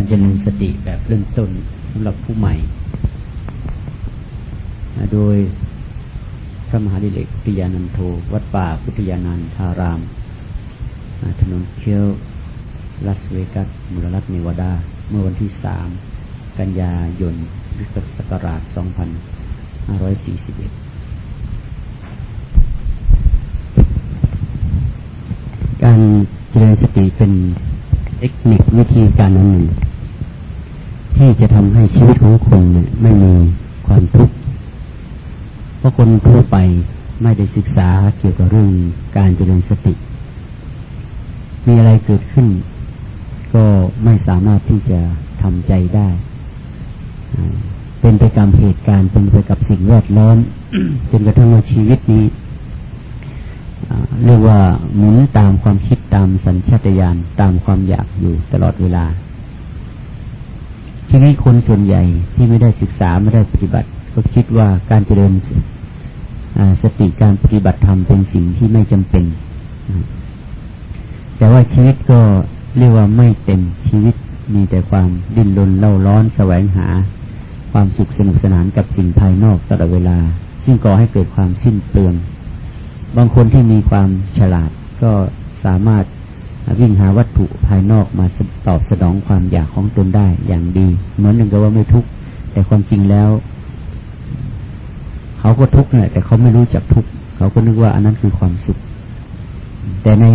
การเจริญสติแบบเริ่มต้นสำหรับผู้ใหม่ โดยพระมหาดิเรกปิยานันโท วัดป่าพุทธยานันทาราม ถนนเคียวลาสเวกัสมูลรัฐเนวาดา เมื่อวันที่สามกันยายนพุทธศักราช 2541การเจริญสติเป็นเทคนิควิธีการอันหนึ่ง ที่จะทำให้ชีวิตของคนเนี่ยไม่มีความทุกข์เพราะคนทั่วไปไม่ได้ศึกษาเกี่ยวกับเรื่องการเจริญสติ มีอะไรเกิดขึ้น ก็ไม่สามารถที่จะทำใจได้ เป็นไปตามเหตุการณ์เป็นไปกับสิ่งแวดล้อมจนกระทั่งว่าชีวิตนี้เรียกว่าหมุนตามความคิดตามสัญชาตญาณตามความอยากอยู่ตลอดเวลา ทีนี้คนส่วนใหญ่ที่ไม่ได้ศึกษาไม่ได้ปฏิบัติ ก็คิดว่าการเจริญสติการปฏิบัติธรรมเป็นสิ่งที่ไม่จำเป็น แต่ว่าชีวิตก็เรียกว่าไม่เต็มชีวิตมีแต่ความดิ้นรนเล่าร้อนแสวงหา ความสุขสนุกสนานกับสิ่งภายนอกตลอดเวลา ซึ่งก่อให้เกิดความสิ้นเปลือง บางคนที่มีความฉลาดก็สามารถ วิ่งหาวัตถุภายนอกมาตอบสนองความอยากของตนได้อย่างดี เหมือนหนึ่งกับว่าไม่ทุกข์แต่ความจริงแล้ว เขาก็ทุกข์แหละแต่เขาไม่รู้จักทุกข์เขาก็นึกว่าอันนั้นคือความสุข แต่ใน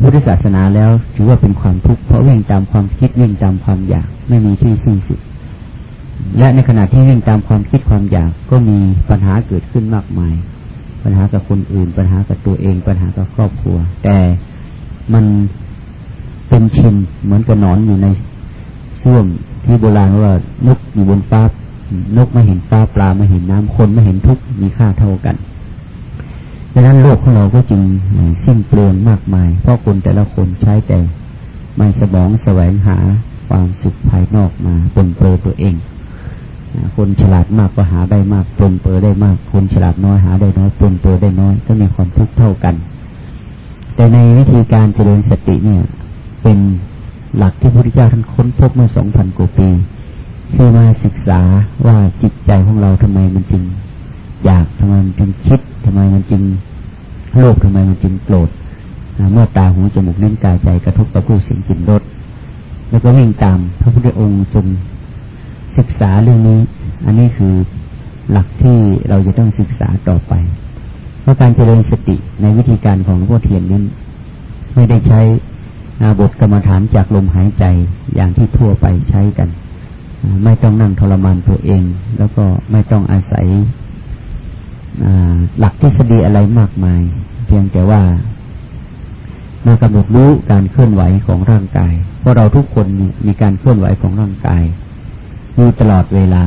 พุทธศาสนาแล้วถือว่าเป็นความทุกข์เพราะวิ่งตามความคิดวิ่งตามความอยากไม่มีที่สิ้นสุด และในขณะที่วิ่งตามความคิดความอยากก็มีปัญหาเกิดขึ้นมากมาย ปัญหากับคนอื่น ปัญหากับตัวเอง ปัญหากับครอบครัว แต่ มันเป็นชินเหมือนกับนอนอยู่ในช่วงที่โบราณว่านกอยู่บนฟ้านกไม่เห็นฟ้าปลาไม่เห็นน้ำคนไม่เห็นทุกมีค่าเท่ากันดังนั้นโลกของเราก็จึงสิ้นเปลืองมากมาย เพราะคนแต่ละคนใช้แต่ไม่สมองแสวงหาความสุขภายนอกมาปนเปื้อตัวเอง คนฉลาดมากก็หาได้มากปนเปื้อได้มาก คนฉลาดน้อยหาได้น้อยปนเปื้อได้น้อย ก็มีความทุกข์เท่ากัน แต่ในวิธีการเจริญสติเนี่ย เป็นหลักที่พระพุทธเจ้าท่านค้นพบเมื่อสองพันกว่าปีคือมาศึกษาว่าจิตใจของเราทำไมมันจึง อยากทำไมมันจึงคิดทำไมมันจึงโลภทำไมมันจึงโกรธเมื่อตาหูจมูกนิ้นกายใจกระทบกับผู้เสียงกลิ่นรสแล้วก็วิ่งตามพระพุทธองค์ทรงศึกษาเรื่องนี้ อันนี้คือหลักที่เราจะต้องศึกษาต่อไป เพราะการเจริญสติในวิธีการของหลวงพ่อเทียนนั้น ไม่ได้ใช้บทกรรมฐานจากลมหายใจอย่างที่ทั่วไปใช้กัน ไม่ต้องนั่งทรมานตัวเอง แล้วก็ไม่ต้องอาศัยหลักทฤษฎีอะไรมากมาย เพียงแต่ว่ามากำหนดรู้การเคลื่อนไหวของร่างกาย เพราะเราทุกคนมีการเคลื่อนไหวของร่างกายอยู่ตลอดเวลา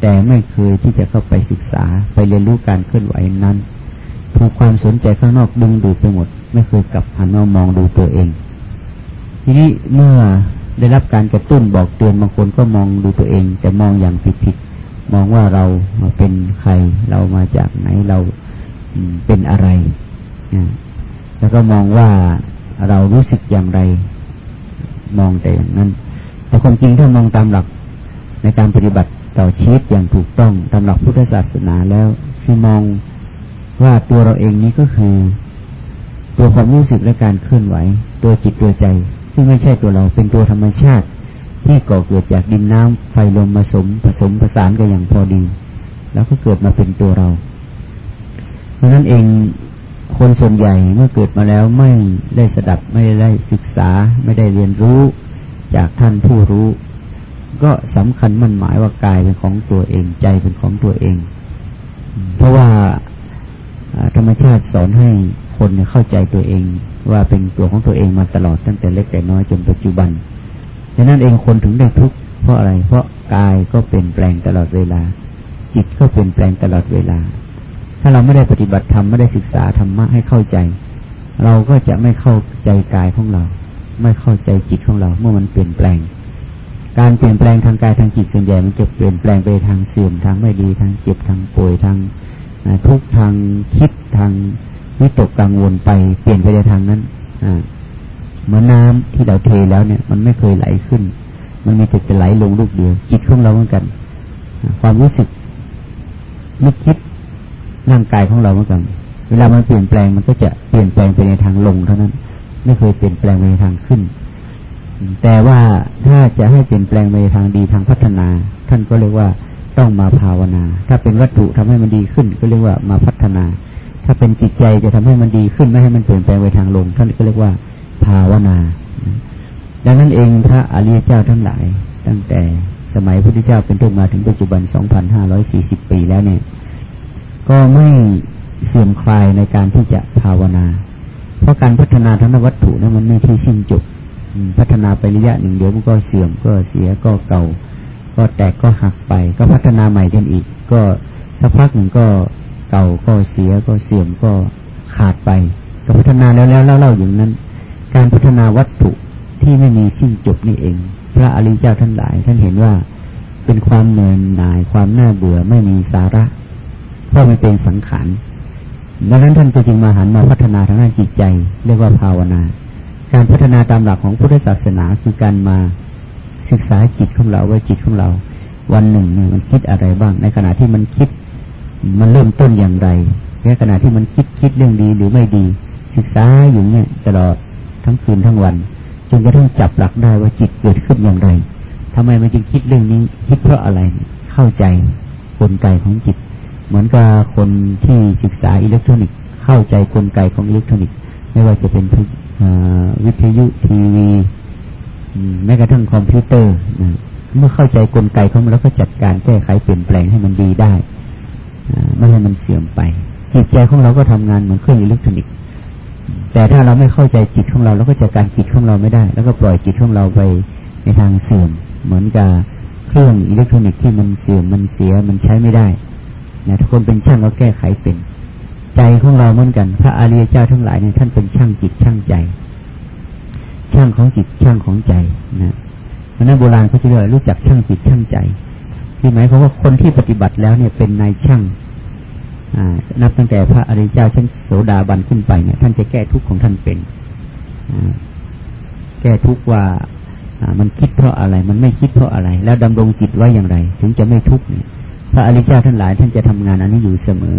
แต่ไม่เคยที่จะเข้าไปศึกษาไปเรียนรู้การเคลื่อนไหวนั้น ถูกความสนใจข้างนอกดึงดูดไปหมด ไม่เคยกลับหันมามองดูตัวเอง ทีนี้เมื่อได้รับการกระตุ้นบอกเตือนบางคนก็มองดูตัวเอง แต่มองอย่างผิดๆมองว่าเราเป็นใครเรามาจากไหนเราเป็นอะไรแล้วก็มองว่าเรารู้สึกอย่างไร มองแต่อย่างนั้น แต่ความจริงถ้ามองตามหลักในการปฏิบัติต่อชีวิตอย่างถูกต้องตามหลักพุทธศาสนาแล้วคือมอง ว่าตัวเราเองนี้ก็คือ ตัวความรู้สึกและการเคลื่อนไหว ตัวจิตตัวใจ ซึ่งไม่ใช่ตัวเราเป็นตัวธรรมชาติ ที่ก่อเกิดจากดินน้ำไฟลมผสมผสมประสานกันอย่างพอดี แล้วก็เกิดมาเป็นตัวเรา เพราะนั้นเองคนส่วนใหญ่เมื่อเกิดมาแล้วไม่ได้สดับไม่ได้ศึกษา ไม่ได้เรียนรู้จากท่านผู้รู้ ก็สำคัญมั่นหมายว่ากายเป็นของตัวเองใจเป็นของตัวเอง เพราะว่า ธรรมชาติสอนให้คนเข้าใจตัวเอง ว่าเป็นตัวของตัวเองมาตลอดตั้งแต่เล็กแต่น้อยจนปัจจุบันดังนั้นเองคนถึงได้ทุกข์เพราะอะไร เพราะกายก็เปลี่ยนแปลงตลอดเวลา จิตก็เปลี่ยนแปลงตลอดเวลา ถ้าเราไม่ได้ปฏิบัติธรรมไม่ได้ศึกษาธรรมะให้เข้าใจ เราก็จะไม่เข้าใจกายของเรา ไม่เข้าใจจิตของเรา เมื่อมันเปลี่ยนแปลง การเปลี่ยนแปลงทางกายทางจิตส่วนใหญ่มันจะเปลี่ยนแปลงไปทางเสื่อมทางไม่ดีทางเจ็บทางป่วยทาง ทุกทางคิดทางวิตกกังวลไปเปลี่ยนไปในทางนั้นเหมือนน้าที่เราเทแล้วเนี่ย มันไม่เคยไหลขึ้น มันมีแต่จะไหลลงลูกเดียว จิตของเราเหมือนกัน ความรู้สึกนึกคิดร่างกายของเราเหมือนกัน เวลามันเปลี่ยนแปลงมันก็จะเปลี่ยนแปลงไปในทางลงเท่านั้น ไม่เคยเปลี่ยนแปลงไปในทางขึ้น แต่ว่าถ้าจะให้เปลี่ยนแปลงไปในทางดีทางพัฒนา ท่านก็เรียกว่า ต้องมาภาวนา ถ้าเป็นวัตถุทำให้มันดีขึ้น ก็เรียกว่ามาพัฒนา ถ้าเป็นจิตใจจะทำให้มันดีขึ้นไม่ให้มันเปลี่ยนแปลงไปทางลงท่านก็เรียกว่าภาวนา ดังนั้นเองพระอริยเจ้าทั้งหลาย ตั้งแต่สมัยพุทธเจ้าเป็นต้นมาถึงปัจจุบัน 2,540 ปีแล้วเนี่ย ก็ไม่เสื่อมคลายในการที่จะภาวนา เพราะการพัฒนาทั้งวัตถุนั้นมันไม่ที่สิ้นจบ พัฒนาไประยะหนึ่งเดี๋ยวมันก็เสื่อมก็เสียก็เก่า ก็แตกก็หักไป ก็พัฒนาใหม่กันอีก ก็สักพักหนึ่งก็เก่าก็เสียก็เสื่อมก็ขาดไป ก็พัฒนาแล้วแล้วเล่าๆอย่างนั้น การพัฒนาวัตถุที่ไม่มีสิ้นจบนี่เอง พระอริยเจ้าท่านหลาย ท่านเห็นว่าเป็นความเนินหน่ายความน่าเบื่อไม่มีสาระเพราะมันเป็นสังขารดังนั้นท่านจึงมาหันมาพัฒนาทางด้านจิตใจ เรียกว่าภาวนา การพัฒนาตามหลักของพุทธศาสนาคือการมา ศึกษาจิตของเราว่าจิตของเรา วันหนึ่งเนี่ยมันคิดอะไรบ้าง ในขณะที่มันคิด มันเริ่มต้นอย่างไรในขณะที่มันคิดคิดเรื่องดีหรือไม่ดี ศึกษาอยู่เนี่ยตลอดทั้งคืนทั้งวันจนกระทั่งจับหลักได้ว่าจิตเกิดขึ้นอย่างไรทำไมมันจึงคิดเรื่องนี้คิดเพราะอะไรเข้าใจกลไกของจิต เหมือนกับคนที่ศึกษาอิเล็กทรอนิกส์ เข้าใจกลไกของอิเล็กทรอนิกส์ ไม่ว่าจะเป็นวิทยุทีวี กระทั่งคอมพิวเตอร์นะเมื่อเข้าใจกลไกของมันแล้วก็จัดการแก้ไขเปลี่ยนแปลงให้มันดีได้ไม่ให้มันเสื่อมไปจิตใจของเราก็ทำงานเหมือนเครื่องอิเล็กทรอนิกส์แต่ถ้าเราไม่เข้าใจจิตของเราเราก็จัดการจิตของเราไม่ได้ แล้วก็ปล่อยจิตของเราไปในทางเสื่อม เหมือนกับเครื่องอิเล็กทรอนิกส์ที่มันเสื่อมมันเสียมันใช้ไม่ได้นะทุกคนเป็นช่างก็แก้ไขเป็น ใจของเราเหมือนกัน พระอริยเจ้าทั้งหลายเนี่ยท่านเป็นช่างจิตช่างใจ ช่างของจิตช่างของใจนะเพราะนั้นโบราณเขาจะเรียกรู้จักช่างจิตช่างใจที่หมายความว่าคนที่ปฏิบัติแล้วเนี่ยเป็นนายช่างนับตั้งแต่พระอริยเจ้าชั้นโสดาบันขึ้นไปเนี่ยท่านจะแก้ทุกข์ของท่านเป็นแก้ทุกข์ว่ามันคิดเพราะอะไร มันไม่คิดเพราะอะไร แล้วดำรงจิตไว้อย่างไร ถึงจะไม่ทุกข์เนี่ยพระอริยเจ้าท่านหลาย ท่านจะทำงานอันนี้อยู่เสมอ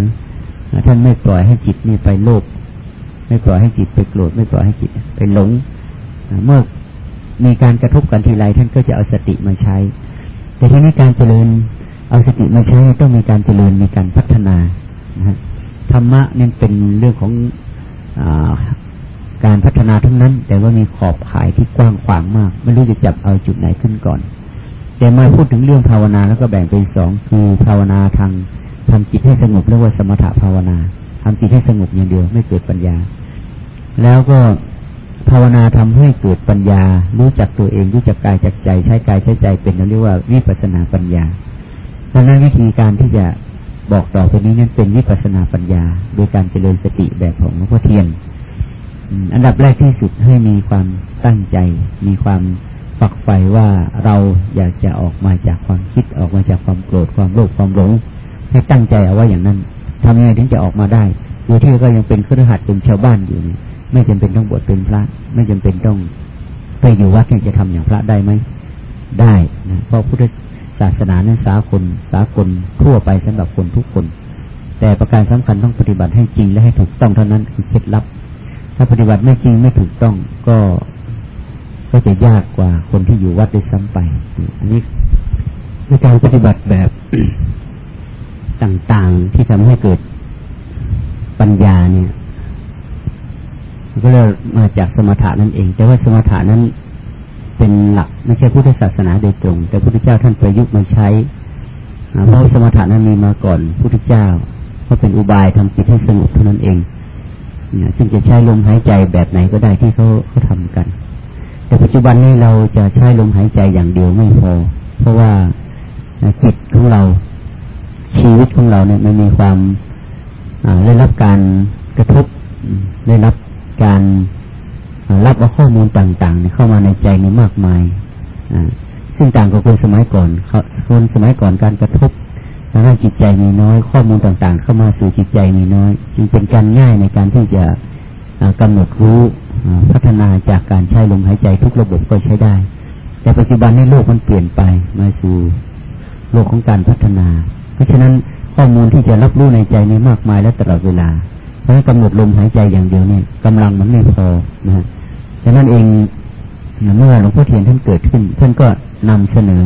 ท่านไม่ปล่อยให้จิตนี่ไปโลภไม่ปล่อยให้จิตไปโกรธไม่ปล่อยให้จิตไปหลง เมื่อมีการกระทบกันทีไรท่านก็จะเอาสติมาใช้ แต่ทีนี้การเจริญเอาสติมาใช้ต้องมีการเจริญมีการพัฒนานะธรรมะนี่เป็นเรื่องของอการพัฒนาทั้งนั้น แต่ว่ามีขอบข่ายที่กว้างขวางมากไม่รู้จะจับเอาจุดไหนขึ้นก่อน แต่มาพูดถึงเรื่องภาวนาแล้วก็แบ่งเป็นสองคือภาวนาทางทำจิตให้สงบเรียกว่าสมถภาวนาทำจิตให้สงบอย่างเดียวไม่เกิดปัญญา แล้วก็ ภาวนาทำให้เกิดปัญญา รู้จักตัวเองรู้จักกายจักใจ ใช้กายใช้ใจเป็นเรียกว่าวิปัสนาปัญญาดังนั้นวิธีการที่จะบอกต่อไปนี้นั้นเป็นวิปัสนาปัญญา โดยการเจริญสติแบบของหลวงพ่อเทียนอันดับแรกที่สุดให้มีความตั้งใจ มีความฝักใฝ่ว่าเราอยากจะออกมาจากความคิดออกมาจากความโกรธความโลภความหลงให้ตั้งใจเอาไว้อย่างนั้นทำยังไงถึงจะออกมาได้โดยที่ก็ยังเป็นครหัสเป็นชาวบ้านอยู่นี่ ไม่จำเป็นต้องบวชเป็นพระ ไม่จำเป็นต้องไปอยู่วัดจะทำอย่างพระได้ไหมได้นะเพราะพุทธศาสนานั้นสาคนสากลทั่วไปสำหรับคนทุกคน แต่ประการสำคัญต้องปฏิบัติให้จริงและให้ถูกต้องเท่านั้นคือเคล็ดลับ ถ้าปฏิบัติไม่จริงไม่ถูกต้องก็ก็จะยากกว่าคนที่อยู่วัดได้ซ้ำไป อันนี้ในการปฏิบัติแบบต่างๆที่ทำให้เกิดปัญญาเนี่ย ก็เลยมาจากสมถะนั่นเอง แต่ว่าสมถะนั้นเป็นหลักไม่ใช่พุทธศาสนาโดยตรง แต่พุทธเจ้าท่านประยุกต์มาใช้เพราะสมถะนั้นมีมาก่อนพุทธเจ้าก็เป็นอุบายทำจิตให้สงบเท่านั้นเองซึ่งจะใช้ลมหายใจแบบไหนก็ได้ที่เขาเขาทำกัน แต่ปัจจุบันนี้เราจะใช้ลมหายใจอย่างเดียวไม่พอ เพราะว่าจิตของเราชีวิตของเราเนี่ยมันมีความได้รับการกระทบได้รับ การรับเอาข้อมูลต่างๆ เข้ามาในใจในมากมายซึ่งต่างกับคนสมัยก่อนคนสมัยก่อนการกระทบทางด้านจิตใจมีน้อย ข้อมูลต่างๆ เข้ามาสู่จิตใจมีน้อย จึงเป็นการง่ายในการที่จะกำหนดรู้พัฒนาจากการใช้ลมหายใจทุกระบบก็ใช้ได้ แต่ปัจจุบันนี้โลกมันเปลี่ยนไปมาสู่โลกของการพัฒนา เพราะฉะนั้นข้อมูลที่จะรับรู้ในใจนี้มากมายและตลอดเวลา เพราะฉะนั้นกำหนดลมหายใจอย่างเดียวเนี่ยกำลังมันไม่พอนะฮะฉะนั้นเองเมื่อหลวงพ่อเทียนท่านเกิดขึ้นท่านก็นำเสนอ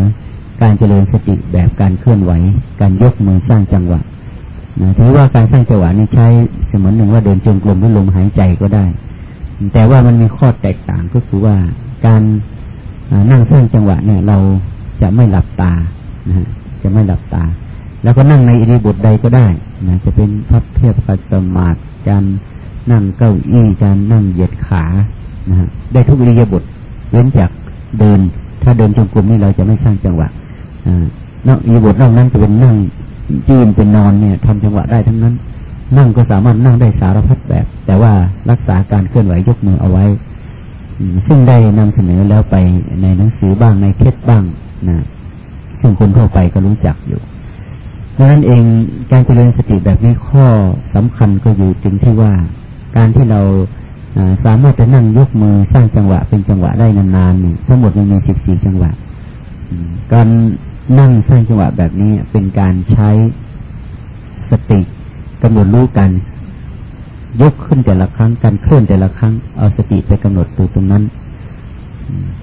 การเจริญสติแบบการเคลื่อนไหว การยกมือสร้างจังหวะนะถือว่าการสร้างจังหวะนี้ใช้เสมือนหนึ่งว่าเดินจงกรมหรือลมหายใจก็ได้ แต่ว่ามันมีข้อแตกต่างก็คือว่าการนั่งสร้างจังหวะเนี่ย เราจะไม่หลับตานะจะไม่หลับตา แล้วก็นั่งในอิริบทใดก็ได้ นะจะเป็นพับเพียบกัสมาธิการนั่งเก้าอี้การนั่งเหยียดขานะฮะได้ทุกอิริยาบถเว้นจากเดิน ถ้าเดินจงกรมนี่เราจะไม่สร้างจังหวะนอกอิริยาบถนอกนั้นจะเป็นนั่งยืนเป็นนอนเนี่ยทำจังหวะได้ทั้งนั้น นั่งก็สามารถนั่งได้สารพัดแบบ แต่ว่ารักษาการเคลื่อนไหวยกมือเอาไว้ ซึ่งได้นำเสนอแล้วไปในหนังสือบ้างในเทศบ้างนะซึ่งคนทั่วไปก็รู้จักอยู่ ดังนั้นเองการเจริญสติแบบนี้ข้อสำคัญก็อยู่จึงที่ว่า การที่เราสามารถจะนั่งยกมือสร้างจังหวะเป็นจังหวะได้นานๆนี่ทั้งหมดมันมีสิบสี่จังหวะการนั่งสร้างจังหวะแบบนี้เป็นการใช้สติกำหนดรู้กัน ยกขึ้นแต่ละครั้งการเคลื่อนแต่ละครั้งเอาสติไปกำหนดตัวตรงนั้น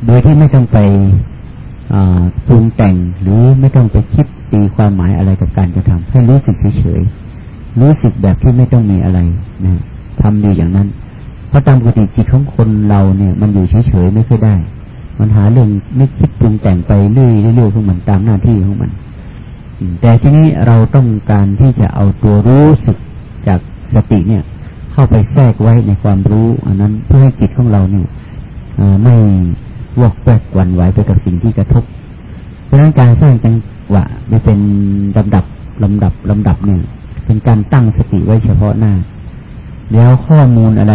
โดยที่ไม่ต้องไปปรุงแต่งหรือไม่ต้องไปคิด ตีความหมายอะไรกับการกระทำให้รู้สึกเฉยๆรู้สึกแบบที่ไม่ต้องมีอะไรนะทำดีอย่างนั้น เพราะตามปกติจิตของคนเราเนี่ย มันอยู่เฉยๆไม่ค่อยได้ มันหาเรื่องไม่คิดปรุงแต่งไปเรื่อยๆของมันตามหน้าที่ของมัน แต่ที่นี้เราต้องการที่จะเอาตัวรู้สึกจากสติเนี่ย เข้าไปแทรกไว้ในความรู้ อันนั้นเพื่อให้จิตของเราเนี่ยไม่วอกแวกวันไหวไปกับสิ่งที่กระทบเพราะฉะนั้นการสร้างจัง วะไม่เป็นลำดับลำดับลำดับเนี่ยเป็นการตั้งสติไว้เฉพาะหน้า แล้วข้อมูลอะไร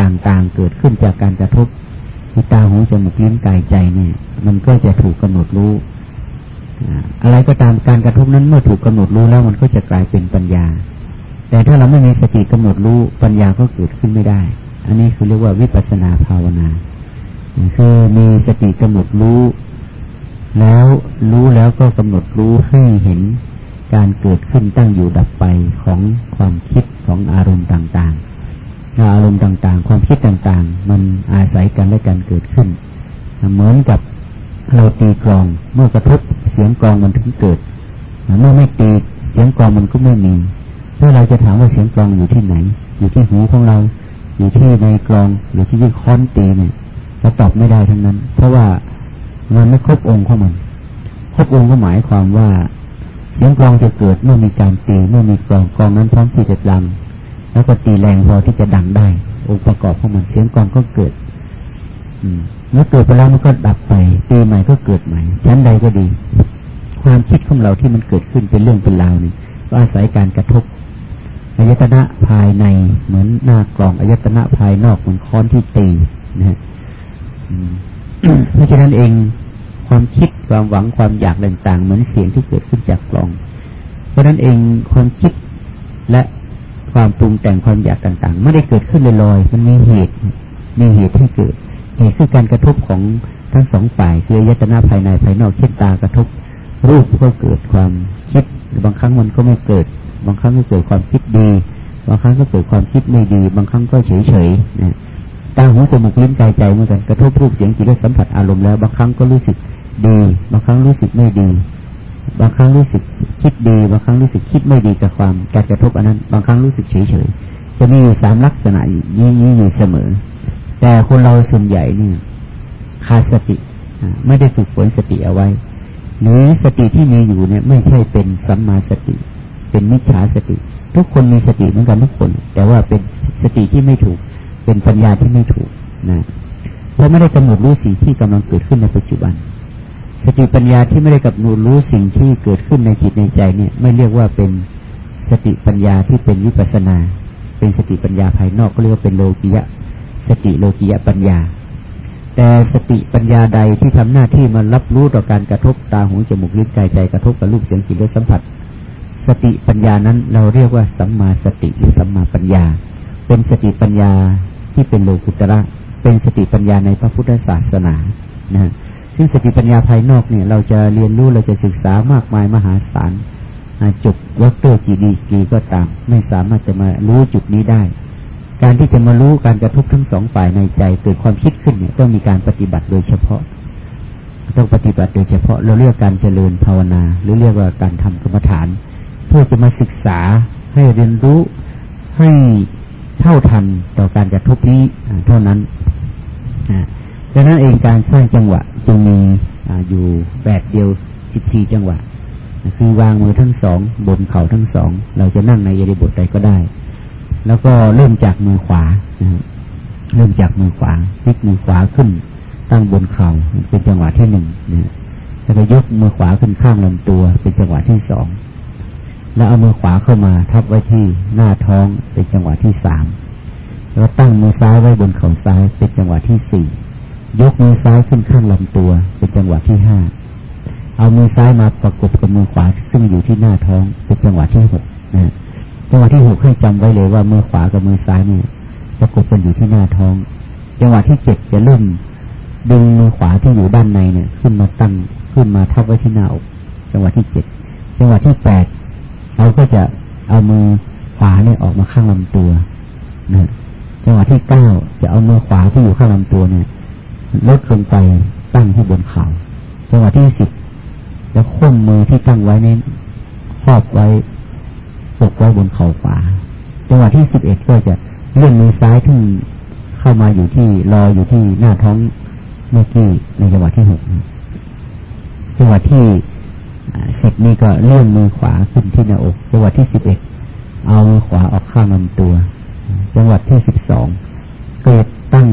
ต่างๆเกิดขึ้นจากการกระทบที่ตาหูจมูกลิ้นกายใจเนี่ย มันก็จะถูกกาหนดรู้อะไรก็ตามการกระทบนั้นเมื่อถูกกาหนดรู้แล้วมันก็จะกลายเป็นปัญญา แต่ถ้าเราไม่มีสติกำหนดรู้ปัญญาก็เกิดขึ้นไม่ได้ อันนี้คือเรียกว่าวิปัสนาภาวนาคือมีสติกำหนดรู้ แล้วรู้แล้วก็กำหนดรู้ให้เห็นการเกิดขึ้นตั้งอยู่ดับไปของความคิดของอารมณ์ต่างๆ อารมณ์ต่างๆ ความคิดต่างๆ มันอาศัยกันและกันเกิดขึ้น เหมือนกับเราตีกลองเมื่อกระทบเสียงกลองมันถึงเกิดเมื่อไม่ตีเสียงกลองมันก็ไม่มีเมื่อเราจะถามว่าเสียงกลองอยู่ที่ไหน อยู่ที่หูของเรา อยู่ที่ในกลองหรือที่ยี่ค้อนตีเนี่ยเราตอบไม่ได้ทั้งนั้น เพราะว่า มันไม่ครบองค์ของมัน ครบองค์ก็หมายความว่าเสียงกลองจะเกิดเมื่อมีการตีเมื่อมีกลองกลองนั้นพร้อมที่จะดัง แล้วก็ตีแรงพอที่จะดังได้ องค์ประกอบของมันเสียงกลองก็เกิด อืมเมื่อเกิดไปแล้วมันก็ดับไปตีใหม่ก็เกิดใหม่ชั้นใดก็ดี ความคิดของเราที่มันเกิดขึ้นเป็นเรื่องเป็นราวนี่ก็อาศัยการกระทบอายตนะภายในเหมือนหน้ากลองอายตนะภายนอกเหมือนค้อนที่ตีนะฮะ เพราะฉะนั้นเองความคิดความหวังความอยากต่างๆ เหมือนเสียงที่เกิดขึ้นจากกลอง เพราะนั้นเองความคิดและความปรุงแต่งความอยากต่างๆ ไม่ได้เกิดขึ้นลอยๆมันมีเหตุมีเหตุให้เกิดเหตุคือการกระทบของทั้งสองฝ่ายคือยตนาภายในภายนอกเช่นตากระทบ รูปก็เกิดความคิดบางครั้งมันก็ไม่เกิด บางครั้งก็เกิดความคิดดี บางครั้งก็เกิดความคิดไม่ดี บางครั้งก็เฉยๆนะ ตาหูจมูกลิ้นกายใจเหมือนกันกระทบรูปเสียงจิตและสัมผัสอารมณ์แล้วบางครั้งก็รู้สึกดีบางครั้งรู้สึกไม่ดี บางครั้งรู้สึกคิดดีบางครั้งรู้สึกคิดไม่ดีกับความการกระทบอันนั้น บางครั้งรู้สึกเฉยเฉยจะมีอยู่สามลักษณะนี้นี้อยู่เสมอ แต่คนเราส่วนใหญ่เนี่ยขาดสติไม่ได้ฝึกฝนสติเอาไว้ หรือสติที่มีอยู่เนี่ย ไม่ใช่เป็นสัมมาสติ เป็นมิจฉาสติ ทุกคนมีสติเหมือนกันทุกคน แต่ว่าเป็นสติที่ไม่ถูก เป็นปัญญาที่ไม่ถูกนะเพราะไม่ได้กำหนดรู้สิ่งที่กำลังเกิดขึ้นในปัจจุบันสติปัญญาที่ไม่ได้กับหนูรู้สิ่งที่เกิดขึ้นในจิตในใจเนี่ย ไม่เรียกว่าเป็นสติปัญญาที่เป็นวิปัสนา เป็นสติปัญญาภายนอกก็เรียกว่าเป็นโลกิยะ สติโลกิยะปัญญา แต่สติปัญญาใดที่ทำหน้าที่มารับรู้ต่อการกระทบตาหูจมูกลิ้นกายใจกระทบกับรูปเสียงกลิ่นรสสัมผัส สติปัญญานั้นเราเรียกว่าสัมมาสติหรือสัมมาปัญญา เป็นสติปัญญา ที่เป็นโลกุตระ เป็นสติปัญญาในพระพุทธศาสนานะซึ่งสติปัญญาภายนอกเนี่ย เราจะเรียนรู้เราจะศึกษามากมายมหาศาลจบวัตเตอร์กี่ดีกี่ก็ตาม ไม่สามารถจะมารู้จุดนี้ได้ การที่จะมารู้การกระทบทั้งสองฝ่ายในใจเกิดความคิดขึ้นเนี่ยต้องมีการปฏิบัติโดยเฉพาะ ต้องปฏิบัติโดยเฉพาะเราเรียกการเจริญภาวนา หรือเรียกว่าการทำกรรมฐาน เพื่อจะมาศึกษาให้เรียนรู้ให้ เท่าทันต่อการกระทบนี้เท่านั้นดังนั้นเองการสร้างจังหวะจึงมีอยู่แบบเดียวสิบสี่จังหวะ คือวางมือทั้งสองบนเข่าทั้งสอง เราจะนั่งในยริบทใดก็ได้ แล้วก็เริ่มจากมือขวาเริ่มจากมือขวาพลิกมือขวาขึ้น ตั้งบนเข่าเป็นจังหวะที่หนึ่งนะแล้วก็ยกมือขวาขึ้นข้างลำตัว เป็นจังหวะที่สอง แล้วเอามือขวาเข้ามาทับไว้ที่หน้าท้องเป็นจังหวะที่สามแล้วตั้งมือซ้ายไว้บนเข่าซ้ายเป็นจังหวะที่สี่ยกมือซ้ายขึ้นข้างลำตัว เป็นจังหวะที่ห้าเอามือซ้ายมาประกบกับมือขวาซึ่งอยู่ที่หน้าท้องเป็นจังหวะที่หกนะจังหวะที่หกให้จำไว้เลยว่ามือขวากับมือซ้ายเนี่ยประกบกันอยู่ที่หน้าท้อง จังหวะที่เจ็ดจะเริ่มดึงมือขวาที่อยู่ด้านในเนี่ย ขึ้นมาตั้งขึ้นมาทับไว้ที่หน้าอกจังหวะที่เจ็ดจังหวะที่แปด เราก็จะเอามือขวาเนี่ยออกมาข้างลำตัวนะจังหวะที่เก้าจะเอามือขวาที่อยู่ข้างลำตัวเนี่ยลดลงไปตั้งที่บนเขา่าจังหวะที่สิบแล้วค้มมือที่ตั้งไว้นี้ครอบไว้ปกไว้บนเข่าขวาจังหวะที่สิบเอ็ดก็จะเลื่อนมือซ้ายที่เข้ามาอยู่ที่รออยู่ที่หน้าท้องเมื่อกี้ในจังหวะที่หกจังหวะที่ สิบนี่ก็เลื่อนมือขวาขึ้นที่หน้าอกจังหวะที่สิบเอ็ดเอามือขวาออกข้างลำตัว จังหวะที่สิบสองเกิดตั้ง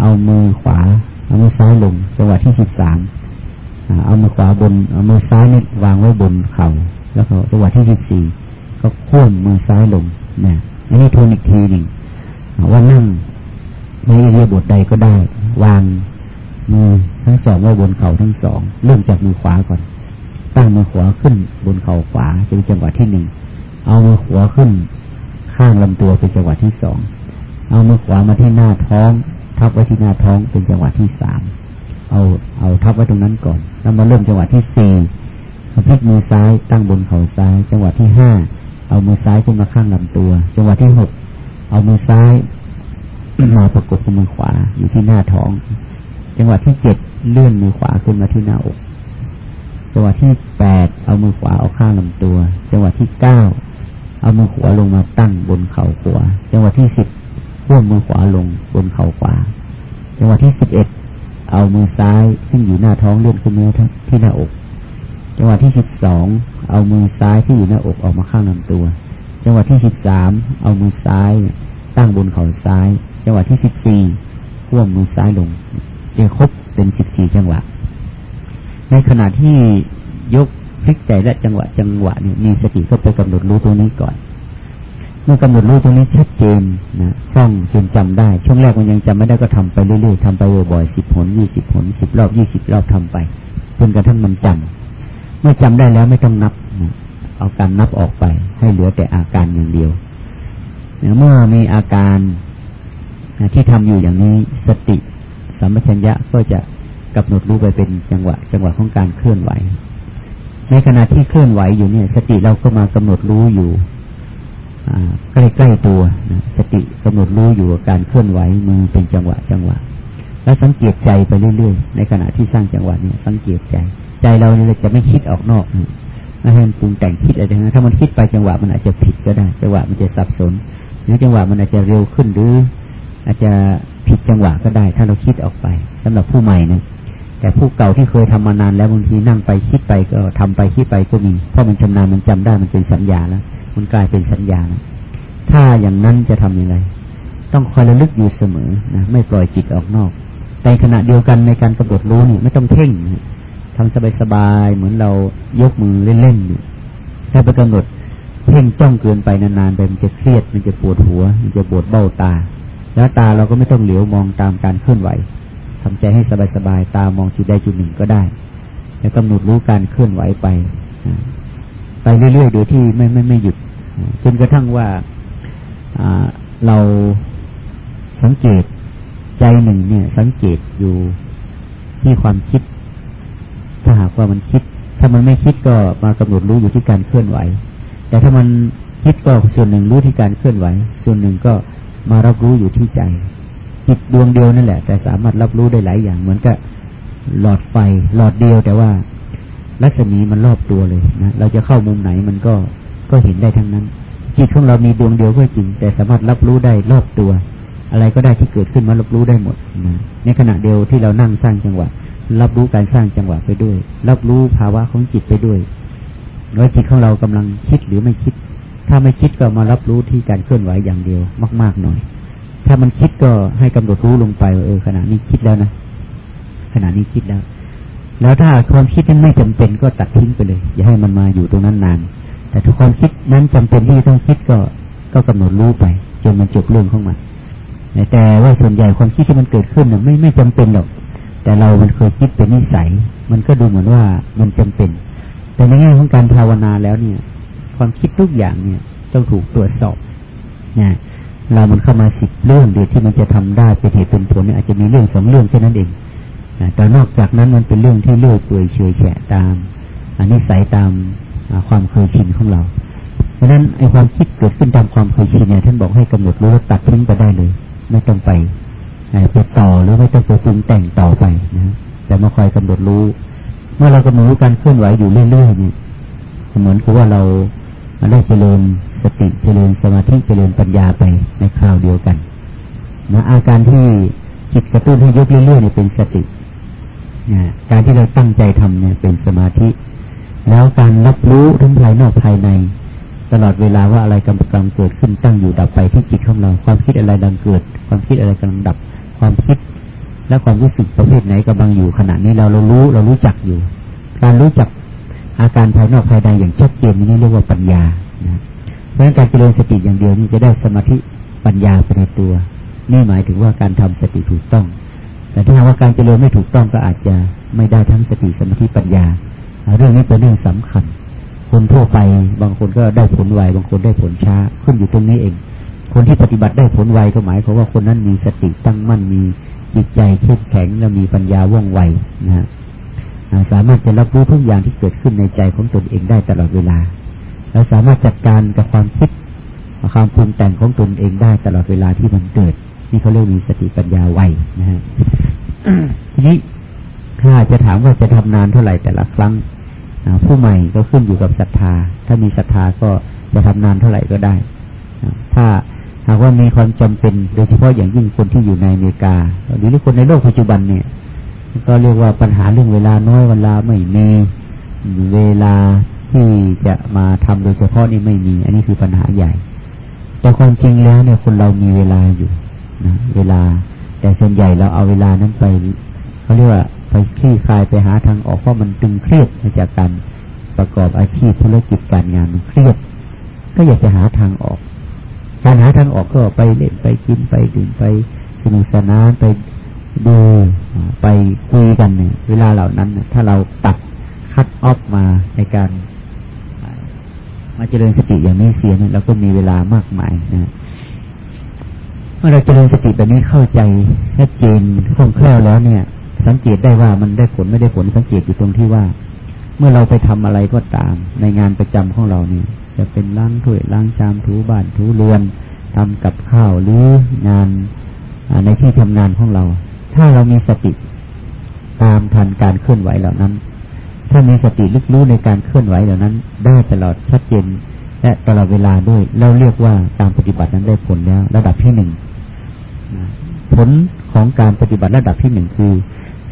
เอามือขวา เอามือซ้ายลง จังหวะที่สิบสามเอามือขวาบนเอามือซ้ายนี่วางไว้บนเข่าแล้วก็จังหวะที่สิบสี่ก็ควบมือซ้ายลงเนี่ยอันนี้ทวนอีกทีหนึ่งว่านั่งในเรียบทใดก็ได้ วางมือทั้งสองไว้บนเข่าทั้งสองเริ่มจากมือขวาก่อน ตั้งมือขวาขึ้นบนเข่าขวาเป็นจังหวะที่หนึ่งเอามือขวาขึ้น ข้างลำตัวเป็นจังหวะที่สองเอามือขวามาที่หน้าท้อง ทับไว้ที่หน้าท้องเป็นจังหวะที่สามเอาเอาทับไว้ตรงนั้นก่อน แล้วมาเริ่มจังหวะที่สี่พลิกมือซ้ายตั้งบนเข่าซ้าย จังหวะที่ห้าเอามือซ้ายขึ้นมาข้างลำตัว จังหวะที่หกเอามือซ้ายมาประกบกับมือขวาอยู่ที่หน้าท้อง จังหวะที่เจ็ดเลื่อนมือขวาขึ้นมาที่หน้าอก จังหวะที่แปดเอามือขวาเอาข้างลำตัว จังหวะที่เก้าเอามือขวาลงมาตั้งบนเข่าขวา จังหวะที่สิบพ่วงมือขวาลงบนเข่าขวา จังหวะที่สิบเอ็ดเอามือซ้ายซึ่งอยู่หน้าท้องเลื่อนขึ้นมาที่หน้าอก จังหวะที่สิบสองเอามือซ้ายที่อยู่หน้าอกออกมาข้างลำตัว จังหวะที่สิบสามเอามือซ้ายตั้งบนเข่าซ้าย จังหวะที่สิบสี่พ่วงมือซ้ายลงจะครบเป็นสิบสี่จังหวะ ในขณะที่ยกพลิกใจและจังหวะจังหวะเนี่ยมีสติก็ไปกำหนดรู้ตัวนี้ก่อน เมื่อกำหนดรู้ตรงนี้ชัดเจนนะคล่องจนจำได้ ช่วงแรกมันยังจำไม่ได้ก็ทำไปเรื่อยๆทำไปบ่อยๆสิบผลยี่สิบผลสิบรอบยี่สิบรอบทำไปจนกระทั่งมันจำเมื่อจำได้แล้วไม่ต้องนับนะเอาการนับออกไป ให้เหลือแต่อาการอย่างเดียวเมื่อมีอาการที่ทำอยู่อย่างนี้สติสัมปชัญญะก็จะ กำหนดรู้ไปเป็นจังหวะ จังหวะของการเคลื่อนไหว ในขณะที่เคลื่อนไหวอยู่เนี่ย สติเราก็มากำหนดรู้อยู่ใกล้ๆตัวนะสติกำหนดรู้อยู่กับการเคลื่อนไหวมือเป็นจังหวะจังหวะ แล้วสังเกตใจไปเรื่อยๆในขณะที่สร้างจังหวะเนี่ย สังเกตใจ ใจเราเนี่ยจะไม่คิดออกนอกไม่ให้มันปรุงแต่งคิดอะไรนะถ้ามันคิดไปจังหวะมันอาจจะผิดก็ได้ จังหวะมันจะสับสน หรือจังหวะมันอาจจะเร็วขึ้นหรือ อาจจะผิดจังหวะก็ได้ ถ้าเราคิดออกไปสำหรับผู้ใหม่เนะ แต่ผู้เก่าที่เคยทำมานานแล้วบางทีนั่งไปคิดไปก็ทำไปคิดไปก็มีเพราะมันชำนาญมันจำได้มันเป็นสัญญาแล้วมันกลายเป็นสัญญาถ้าอย่างนั้นจะทำยังไงต้องคอยระลึกอยู่เสมอนะไม่ปล่อยจิตออกนอกแต่ขณะเดียวกันในการกำหนดรู้นี่ไม่ต้องเพ่งทำสบายๆเหมือนเรายกมือเล่นๆถ้าไปกำหนดเพ่งจ้องเกินไปนานๆไปมันจะเครียดมันจะปวดหัว มันจะปวดเบ้าตา แล้วตาเราก็ไม่ต้องเหลียวมองตามการเคลื่อนไหว ทำใจให้สบายๆ ตามองจุดใดจุดหนึ่งก็ได้ แล้วกำหนดรู้การเคลื่อนไหวไป ไปเรื่อยๆ โดยที่ไม่ไม่ไม่หยุด จนกระทั่งว่าเราสังเกตใจหนึ่งเนี่ย สังเกตอยู่ที่ความคิด ถ้าหากว่ามันคิด ถ้ามันไม่คิดก็มากำหนดรู้อยู่ที่การเคลื่อนไหว แต่ถ้ามันคิดก็ส่วนหนึ่งรู้ที่การเคลื่อนไหว ส่วนหนึ่งก็มารับรู้อยู่ที่ใจ จิตดวงเดียวนั่นแหละ แต่สามารถรับรู้ได้หลายอย่าง เหมือนกับหลอดไฟ หลอดเดียวแต่ว่ารัศมีมันรอบตัวเลยนะเราจะเข้ามุมไหนมันก็ก็เห็นได้ทั้งนั้น จิตของเรามีดวงเดียวก็จริง แต่สามารถรับรู้ได้รอบตัว อะไรก็ได้ที่เกิดขึ้นมารับรู้ได้หมดนะในขณะเดียวที่เรานั่งสร้างจังหวะ รับรู้การสร้างจังหวะไปด้วย รับรู้ภาวะของจิตไปด้วยว่าจิตของเรากำลังคิดหรือไม่คิด ถ้าไม่คิดก็มารับรู้ที่การเคลื่อนไหวอย่างเดียวมาก ๆหน่อย ถ้ามันคิดก็ให้กำหนดรู้ลงไปเออขณะนี้คิดแล้วนะขณะนี้คิดแล้ว แล้วถ้าความคิดนั้นไม่จำเป็นก็ตัดทิ้งไปเลย อย่าให้มันมาอยู่ตรงนั้นนาน แต่ถ้าความคิดนั้นจำเป็นที่ต้องคิดก็ก็กำหนดรู้ไปจนมันจบเรื่องของมันแต่ว่าส่วนใหญ่ความคิดที่มันเกิดขึ้นน่ะไม่ไม่จำเป็นหรอก แต่เรามันเคยคิดเป็นนิสัย มันก็ดูเหมือนว่ามันจำเป็น แต่ในแง่ของการภาวนาแล้วเนี่ย ความคิดทุกอย่างเนี่ยต้องถูกตรวจสอบนะ เรามันเข้ามาสิบเรื่องเดียวที่มันจะทำได้เป็นเหตุเป็นผลเนี่ยอาจจะมีเรื่องสองเรื่องแค่นั้นเองแต่นอกจากนั้นมันเป็นเรื่องที่เลื่อยเปื่อยเฉยแฉะตามอันนี้ใส่ตามความเคยชินของเรา เพราะนั้นไอ้ความคิดเกิดขึ้นตามความเคยชินเนี่ยท่านบอกให้กำหนดรู้แล้วตัดทิ้งไปได้เลย ไม่ต้องไปไปต่อหรือไม่ต้องไปปรุงแต่งต่อไปนะแต่มาคอยกำหนดรู้ เมื่อเรากำหนดรู้การเคลื่อนไหวอยู่เรื่อยๆเนี่ยเหมือนกับว่าเราได้เจริญ สติเจริญสมาธิเจริญปัญญาไปในคราวเดียวกันนะอาการที่จิตกระตุ้นให้ยกเรื่อยๆเนี่ยเป็นสติการที่เราตั้งใจทำเนี่ยเป็นสมาธิ แล้วการรับรู้ทั้งภายนอกภายใน ตลอดเวลาว่าอะไรกำลังเกิดขึ้นตั้งอยู่ดับไปที่จิตของเรา ความคิดอะไรกำลังเกิด ความคิดอะไรกำลังดับ ความคิด และความรู้สึกประเภทไหนกำลังอยู่ขณะนี้เราเรารู้เรารู้จักอยู่ การรู้จักอาการภายนอกภายในอย่างชัดเจนนี่เรียกว่าปัญญานะ เพราะฉะนั้นการเจริญสติอย่างเดียวนี่จะได้สมาธิปัญญาไปในตัว นี่หมายถึงว่าการทำสติถูกต้อง แต่ถ้ากว่าการเจริญไม่ถูกต้องก็อาจจะไม่ได้ทั้งสติสมาธิปัญญา เรื่องนี้เป็นเรื่องสำคัญ คนทั่วไปบางคนก็ได้ผลไวบางคนได้ผลช้าขึ้นอยู่ตรงนี้เอง คนที่ปฏิบัติได้ผลไวก็หมายความว่าคนนั้นมีสติตั้งมั่นมีจิตใจเข้มแข็งและมีปัญญาว่องไวนะฮะสามารถจะรับรู้ทุกอย่างที่เกิดขึ้นในใจของตนเองได้ตลอดเวลา และสามารถจัดการกับความคิดความปรุงแต่งของตนเองได้ตลอดเวลาที่มันเกิด นี่เขาเรียกมีสติปัญญาไวนะฮะทีนี้ถ้าจะถามว่าจะทำนานเท่าไหร่แต่ละครั้งผู้ใหม่ก็ขึ้นอยู่กับศรัทธา ถ้ามีศรัทธาก็จะทำนานเท่าไหร่ก็ได้ ถ้าหากว่ามีความจำเป็นโดยเฉพาะอย่างยิ่งคนที่อยู่ในอเมริกา หรือคนในโลกปัจจุบันเนี่ย ก็เรียกว่าปัญหาเรื่องเวลาน้อยเวลาไม่มีเวลา ที่จะมาทำโดยเฉพาะนี่ไม่มี อันนี้คือปัญหาใหญ่ แต่ความจริงแล้วเนี่ยคนเรามีเวลาอยู่นะเวลา แต่ส่วนใหญ่เราเอาเวลานั้นไปเขาเรียกว่าไปคลี่คลายไปหาทางออกเพราะมันตึงเครียดมาจากการประกอบอาชีพธุรกิจการงานมันเครียด ก็อยากจะหาทางออก การหาทางออกก็ไปเล่นไปกินไปดื่มไปสนุกสนานไปดูไปคุยกันเนี่ยเวลาเหล่านั้นถ้าเราตัดคัดออฟมาในการ มาเจริญสติอย่างนี้เสียเนี่ยเราก็มีเวลามากมายนะเมื่อเราเจริญสติแบบนี้เข้าใจชัดเจนคล่องแคล่วแล้วเนี่ย สังเกตได้ว่ามันได้ผลไม่ได้ผลสังเกตอยู่ตรงที่ว่า เมื่อเราไปทำอะไรก็ตาม ในงานประจำของเราเนี่ย จะเป็นล้างถ้วยล้างชามถูบ้านถูเรือนทำกับข้าวหรืองานในที่ทำงานของเรา ถ้าเรามีสติ ตามทันการเคลื่อนไหวเหล่านั้น ถ้ามีสติลึกรู้ในการเคลื่อนไหวเหล่านั้น ได้ตลอดชัดเจนและตลอดเวลาด้วยเราเรียกว่าการปฏิบัตินั้นได้ผลแล้ว ระดับที่หนึ่งผลของการปฏิบัติระดับที่หนึ่งคือ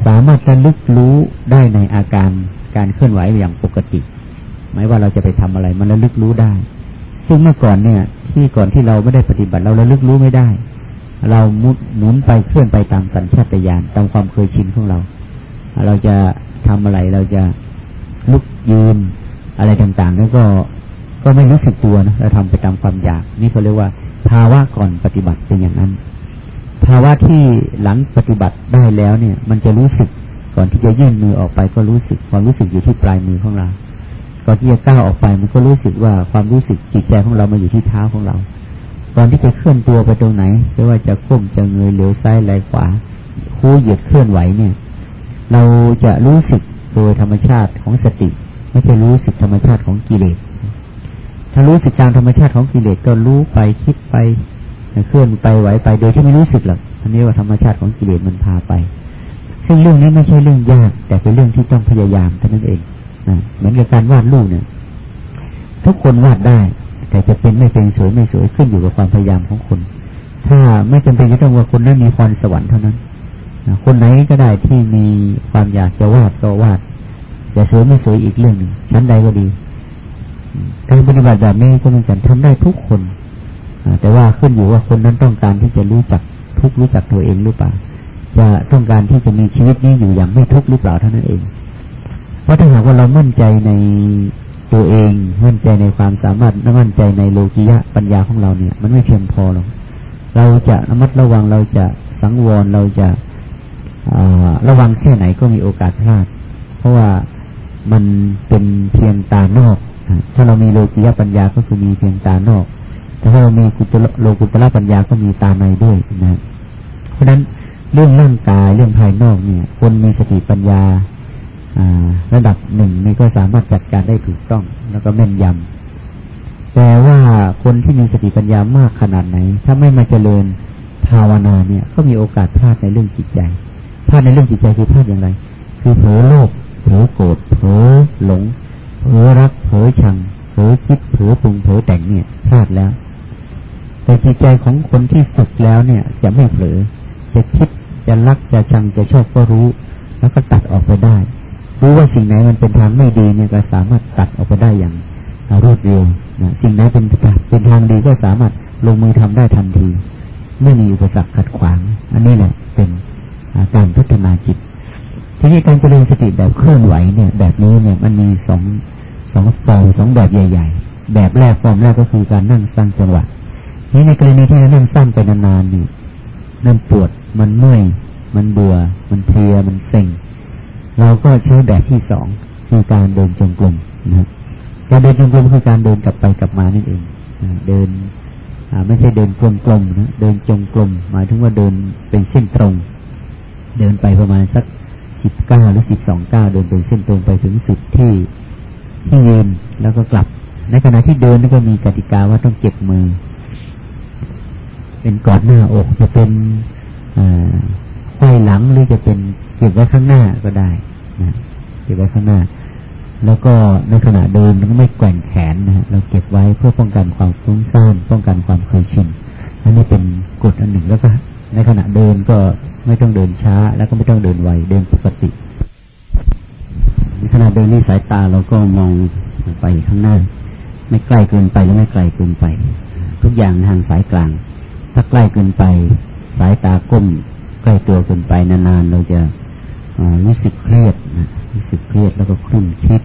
สามารถระลึกรู้ได้ในอาการการเคลื่อนไหวอย่างปกติไม่ว่าเราจะไปทำอะไรมันระลึกรู้ได้ ซึ่งเมื่อก่อนเนี่ย ที่ก่อนที่เราไม่ได้ปฏิบัติเราระลึกรู้ไม่ได้ เรามุดหมุนไปเคลื่อนไปตามสัญชาตญาณตามความเคยชินของเรา เราจะทำอะไรเราจะ ยืนอะไรต่างๆแล้วก็ก็ไม่รู้สึกตัวนะเราทำไปตามความอยาก นี่เขาเรียกว่า ภาวะก่อนปฏิบัติเป็นอย่างนั้น ภาวะที่หลังปฏิบัติได้แล้วเนี่ย มันจะรู้สึกก่อนที่จะยื่นมือออกไปก็รู้สึกความรู้สึกอยู่ที่ปลายมือของเราก่อนที่จะก้าวออกไปมันก็รู้สึกว่าความรู้สึกจิตใจของเรามาอยู่ที่เท้าของเราตอนที่จะเคลื่อนตัวไปตรงไหนไม่ว่าจะก้มจะเงยเหลียวซ้ายไหลขวาคู่เหยียดเคลื่อนไหวเนี่ย เราจะรู้สึกโดยธรรมชาติของสติ ไม่ใช่รู้สึกธรรมชาติของกิเลส ถ้ารู้สึกตามธรรมชาติของกิเลสก็รู้ไปคิดไปเคลื่อนไปไหวไปโดยที่ไม่รู้สึกหรอกอันนี้ว่าธรรมชาติของกิเลสมันพาไป ซึ่งเรื่องนี้ไม่ใช่เรื่องยาก แต่เป็นเรื่องที่ต้องพยายามเท่านั้นเองนะเหมือนกับการวาดรูปเนี่ย ทุกคนวาดได้ แต่จะเป็นไม่เป็นสวยไม่สวยขึ้นอยู่กับความพยายามของคน ถ้าไม่จำเป็นจะต้องว่าคนนั้นมีพรสวรรค์เท่านั้นคนไหนก็ได้ที่มีความอยากจะวาดก็วาด จะสวยไม่สวยอีกเรื่องหนึ่งชั้นใดก็ดีการปฏิบัติแบบนี้ก็เหมือนกันทำได้ทุกคนแต่ว่าขึ้นอยู่ว่าคนนั้นต้องการที่จะรู้จักทุกรู้จักตัวเองหรือเปล่า จะต้องการที่จะมีชีวิตนี้อยู่อย่างไม่ทุกข์หรือเปล่าเท่านั้นเอง เพราะถ้าหากว่าเรามั่นใจในตัวเอง มั่นใจในความสามารถมั่นใจในโลกิยะปัญญาของเราเนี่ย มันไม่เพียงพอหรอกเราจะระมัดระวังเราจะสังวรเราจะระวังแค่ไหนก็มีโอกาสพลาด เพราะว่า มันเป็นเพียงตานอก ถ้าเรามีโลกิยปัญญาก็คือมีเพียงตานอกแต่ถ้าเรามีกุตโลกุตละปัญญาก็มีตาในด้วยนะ เพราะฉะนั้นเรื่องร่างกายเรื่องภายนอกเนี่ย คนมีสติปัญญาระดับหนึ่งนี่ก็สามารถจัดการได้ถูกต้อง แล้วก็แม่นยำแต่ว่าคนที่มีสติปัญญามากขนาดไหน ถ้าไม่มาเจริญภาวนาเนี่ย ก็มีโอกาสพลาดในเรื่องจิตใจพลาดในเรื่องจิตใจคือพลาดอย่างไร คือเผลอโลภ เผลอโกรธเผลอหลงเผลอรักเผลอชังเผลอคิดเผลอปรุงเผลอแต่งเนี่ยพลาดแล้ว แต่จิตใจของคนที่ฝึกแล้วเนี่ย จะไม่เผลอจะคิดจะรักจะชังจะชอบก็รู้ แล้วก็ตัดออกไปได้ รู้ว่าสิ่งไหนมันเป็นทางไม่ดีเนี่ยก็สามารถตัดออกไปได้อย่างรวดเร็วนะสิ่งไหนเป็นเป็นทางดีก็สามารถลงมือทำได้ทันที ไม่มีอุปสรรคขัดขวาง อันนี้แหละเป็นการพัฒนาจิต ทีนี้การเจริญสติแบบเคลื่อนไหวเนี่ย แบบนี้เนี่ยมันมีสองสองฟอร์มสองแบบใหญ่ ๆ แบบแรกฟอร์มแรกก็คือการนั่งสร้างจังหวะนี่ในกรณีที่เรานั่งสร้างไปนานๆนี่นั่นปวดมันเมื่อยมันเบื่อมันเพลียมันเซ็งเราก็ใช้แบบที่สองคือการเดินจงกรมนะการเดินจงกรมคือการเดินกลับไปกลับมานั่นเองเดินไม่ใช่เดินกลมๆนะเดินจงกรมหมายถึงว่าเดินเป็นเส้นตรง เดินไปประมาณสัก สิบเก้าหรือสิบสองเก้าเดินเป็นเส้นตรงไปถึงสุดที่ที่ยืนแล้วก็กลับ ในขณะที่เดินก็มีกติกาว่าต้องเก็บมือ เป็นกอดหน้าอกจะเป็นไขว้หลังหรือจะเป็นเก็บไว้ข้างหน้าก็ได้นะเก็บไว้ข้างหน้า แล้วก็ในขณะเดินก็ไม่แกว่งแขนนะฮะเราเก็บไว้เพื่อป้องกันความฟุ้งซ่านป้องกันความเคยชินอันนี้เป็นกฎอันหนึ่งแล้วก็ในขณะเดินก็ ไม่ต้องเดินช้า แล้วก็ไม่ต้องเดินไวเดินปกติในขณะเดินนี่สายตาเราก็มองไปข้างหน้า ไม่ใกล้เกินไปและไม่ไกลเกินไป ทุกอย่างทางสายกลาง ถ้าใกล้เกินไป สายตาก้มใกล้ตัวเกินไปนานๆเราจะรู้สึกเครียดรู้สึกเครียดแล้วก็คลุ่นคิด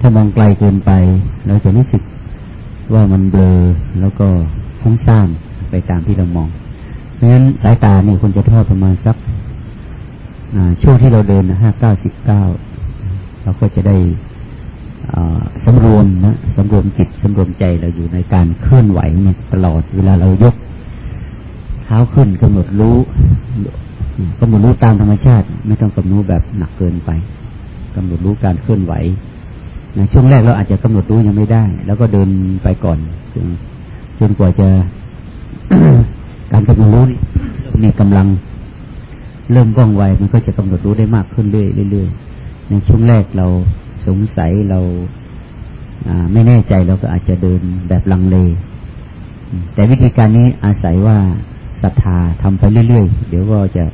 ถ้ามองไกลเกินไป เราจะรู้สึกว่ามันเบลอแล้วก็ฟุ้งซ่านไปตามที่เรามอง เพราะฉะนั้นสายตานี่ควรจะทอดประมาณสักช่วงที่เราเดินห้าเก้าสิบเก้าเราก็จะได้สำรวมนะสำรวมจิตสำรวมใจเราอยู่ในการเคลื่อนไหวเนี่ยตลอดเวลาเรายก เท้าขึ้นกำหนดรู้กำหนดรู้ตามธรรมชาติ ไม่ต้องกำหนดแบบหนักเกินไปกำหนดรู้การเคลื่อนไหวในช่วงแรกเราอาจจะกำหนดรู้ยังไม่ได้ แล้วก็เดินไปก่อนจนจนกว่าจะ การกำหนดรู้นี่มีกำลังเริ่มว่องไวมันก็จะกำหนดรู้ได้มากขึ้นเรื่อยๆในช่วงแรกเราสงสัยเราไม่แน่ใจเราก็อาจจะเดินแบบลังเล แต่วิธีการนี้อาศัยว่าศรัทธาทำไปเรื่อยๆ เดี๋ยวก็จะ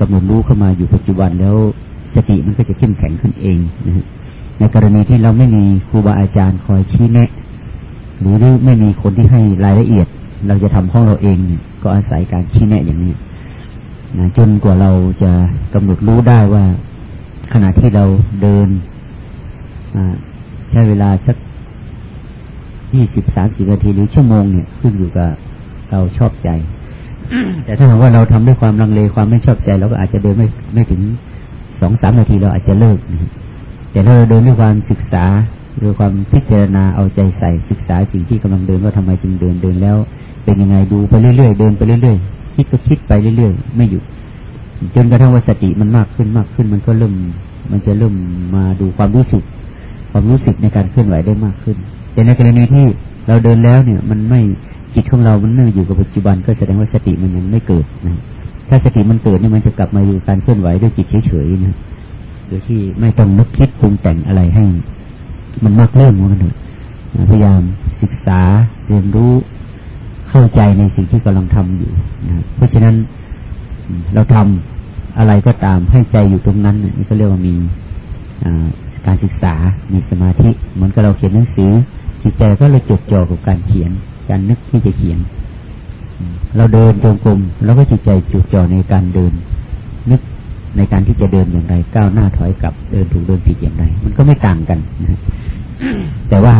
กำหนดรู้เข้ามาอยู่ปัจจุบันแล้วสติมันก็จะเข้มแข็งขึ้นเองนะในกรณีที่เราไม่มีครูบาอาจารย์คอยชี้แนะ หรือไม่มีคนที่ให้รายละเอียด เราจะทำของเราเองเนี่ยก็อาศัยการชี้แนะอย่างนี้นะจนกว่าเราจะกำหนดรู้ได้ว่า ขณะที่เราเดินใช้เวลาสักยี่สิบสามสิบนาทีหรือชั่วโมงเนี่ยขึ้นอยู่กับเราชอบใจ แต่ถ้าหากว่าเราทำด้วยความลังเลความไม่ชอบใจเราก็อาจจะเดินไม่ไม่ถึงสองสามนาทีเราอาจจะเลิกแต่ถ้าเราเดินด้วยความศึกษาด้วยความพิจารณาเอาใจใส่ศึกษาสิ่งที่กำลังเดินว่าทำไมจึงเดินเดินแล้ว เป็นยังไงดูไปเรื่อยๆเดินไปเรื่อยๆคิดก็คิดไปเรื่อยๆไม่หยุดจนกระทั่งว่าสติมันมากขึ้นมากขึ้น มันก็เริ่ม มันจะเริ่มมาดูความรู้สึก ความรู้สึกในการเคลื่อนไหวได้มากขึ้น แต่ในกรณีที่เราเดินแล้วเนี่ย มันไม่จิตของเรา มันไม่อยู่กับปัจจุบัน ก็แสดงว่าสติมันยังไม่เกิดนะถ้าสติมันเกิดเนี่ยมันจะกลับมาอยู่การเคลื่อนไหวด้วยจิตเฉยๆนะโดยที่ไม่ต้องนึกคิดปรุงแต่งอะไรให้ มันมากเริ่มมันเถอะพยายามศึกษาเรียนรู้ เข้าใจในสิ่งที่กำลังทำอยู่นะเพราะฉะนั้นเราทำอะไรก็ตามให้ใจอยู่ตรงนั้นนี่ก็เรียกว่ามีการศึกษา มีสมาธิ เหมือนกับเราเขียนหนังสือ จิตใจก็เลยจดจ่อกับการเขียน การนึกที่จะเขียน เราเดินจงกรมแล้วก็จิตใจจดจ่อในการเดิน นึกในการที่จะเดินอย่างไร ก้าวหน้าถอยกลับ เดินถูกเดินผิดอย่างไร มันก็ไม่ต่างกันนะแต่ว่า